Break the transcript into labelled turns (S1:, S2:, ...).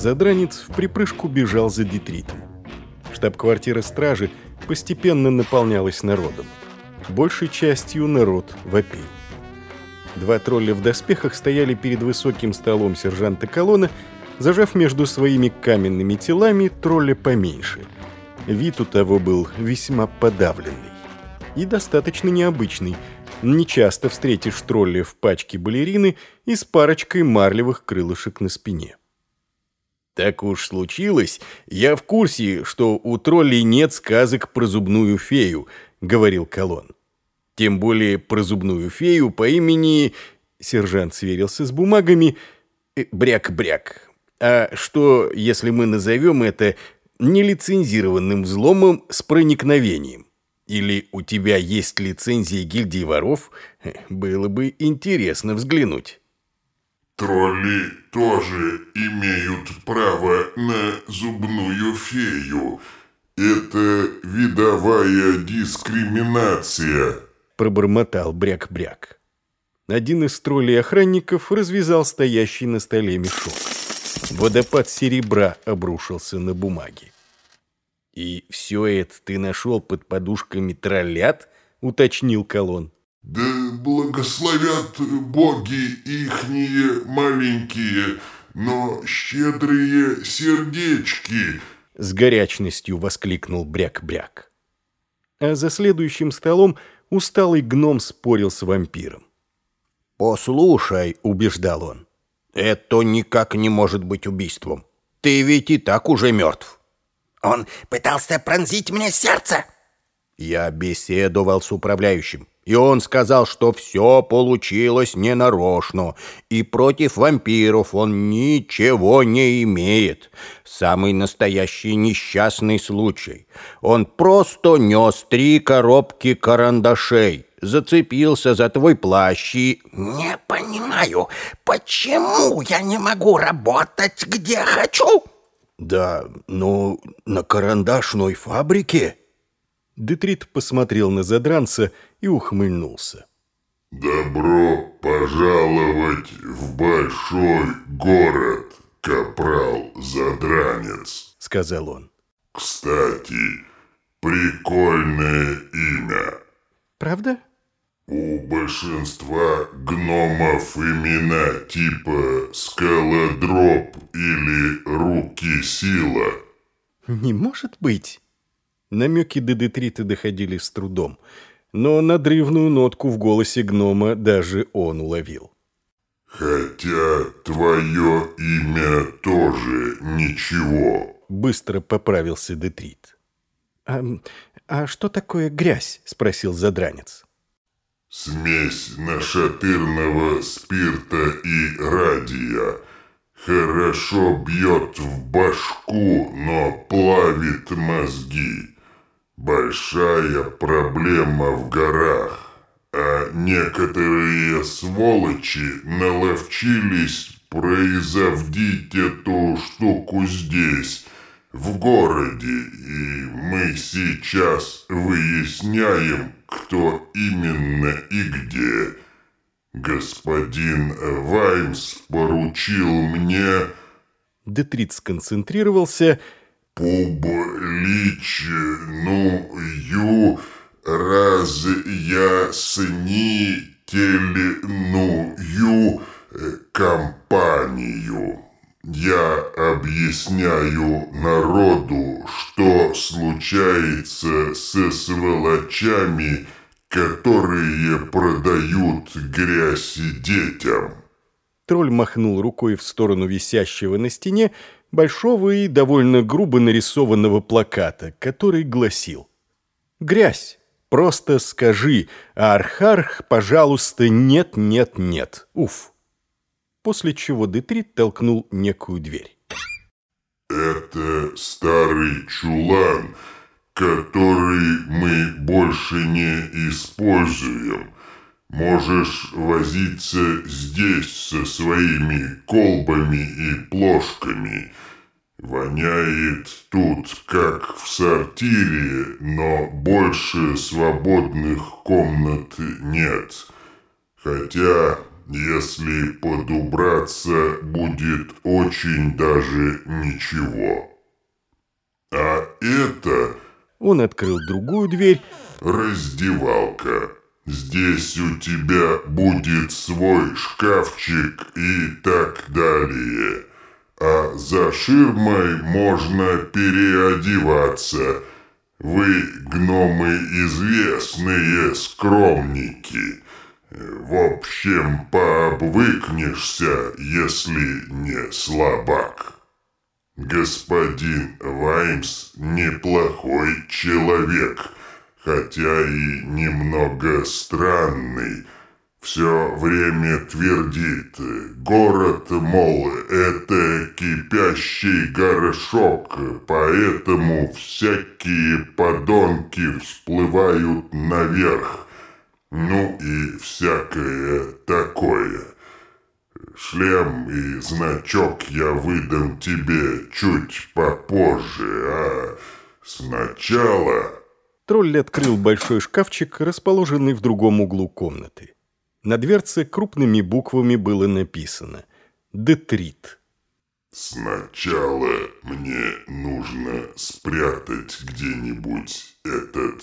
S1: Задранец в припрыжку бежал за детритом. Штаб-квартира стражи постепенно наполнялась народом. Большей частью народ вопил. Два тролля в доспехах стояли перед высоким столом сержанта колонны, зажав между своими каменными телами тролля поменьше. Вид у того был весьма подавленный. И достаточно необычный. Нечасто встретишь тролля в пачке балерины и с парочкой марлевых крылышек на спине.
S2: Так уж случилось, я в курсе, что у троллей нет сказок про зубную фею, говорил Колон. Тем более про зубную фею по имени... Сержант сверился с бумагами. «Э, бряк-бряк. А что, если мы назовем это нелицензированным взломом с проникновением? Или у тебя есть лицензия гильдии воров? Было бы интересно взглянуть.
S3: Тролли тоже имеют право на зубную фею. Это видовая дискриминация,
S1: пробормотал бряк-бряк. Один из троллей-охранников развязал стоящий на столе мешок. Водопад серебра обрушился на бумаги.
S2: «И все это ты нашел под подушками троллят?» — уточнил Колон.
S3: Да благословят боги ихние маленькие, но щедрые сердечки!»
S1: С горячностью воскликнул Бряк-Бряк. А за следующим столом усталый гном спорил с вампиром.
S4: «Послушай», — убеждал он, — «это никак не может быть убийством. Ты ведь и так уже мертв».
S5: «Он пытался пронзить мне сердце!»
S4: Я беседовал с управляющим. И он сказал, что все получилось ненарочно, и против вампиров он ничего не имеет. Самый настоящий несчастный случай. Он просто нес три коробки карандашей, зацепился за твой плащ и...
S5: Не понимаю, почему я не могу работать где хочу?
S4: Да, ну, на карандашной фабрике...
S1: Детрит посмотрел на задранца и ухмыльнулся.
S3: «Добро пожаловать в большой город, капрал Задранец», —
S1: сказал он.
S3: «Кстати, прикольное имя».
S1: «Правда?»
S3: У большинства гномов имена типа Скалодроп или Руки Сила.
S1: «Не может быть!» Намеки Дедетрита доходили с трудом, но надрывную нотку в голосе гнома даже он уловил.
S3: «Хотя твое имя тоже ничего», —
S1: быстро поправился Детрит. «А, а что такое грязь?» — спросил задранец.
S3: «Смесь нашатырного спирта и радия. Хорошо бьет в башку, но плавит мозги. Большая проблема в горах, а некоторые сволочи наловчились производить эту штуку здесь, в городе, и мы сейчас выясняем, кто именно и где. Господин Ваймс поручил мне...
S1: Детрит сконцентрировался
S3: публичную разъяснительную кампанию. Я объясняю народу, что случается со сволочами, которые продают грязь детям.
S1: Тролль махнул рукой в сторону висящего на стене большого и довольно грубо нарисованного плаката, который гласил «Грязь, просто скажи, а Архарх, пожалуйста, нет, нет, нет, уф». После чего Детрит толкнул некую дверь.
S3: «Это старый чулан, который мы больше не используем». Можешь возиться здесь со своими колбами и плошками. Воняет тут, как в сортире, но больше свободных комнат нет. Хотя если подубраться, будет очень даже ничего. А это...
S1: Он открыл другую дверь.
S3: Раздевалка. Здесь у тебя будет свой шкафчик и так далее. А за ширмой можно переодеваться. Вы, гномы, известные скромники. В общем, пообвыкнешься, если не слабак. Господин Ваймс неплохой человек, хотя и немного странный. Все время твердит, город, мол, это кипящий горшок, поэтому всякие подонки всплывают наверх. Ну и всякое такое. Шлем и значок я выдам тебе чуть попозже, а сначала...
S1: Тролль открыл большой шкафчик, расположенный в другом углу комнаты. На дверце крупными буквами было написано «Детрит».
S3: Сначала мне нужно спрятать где-нибудь этот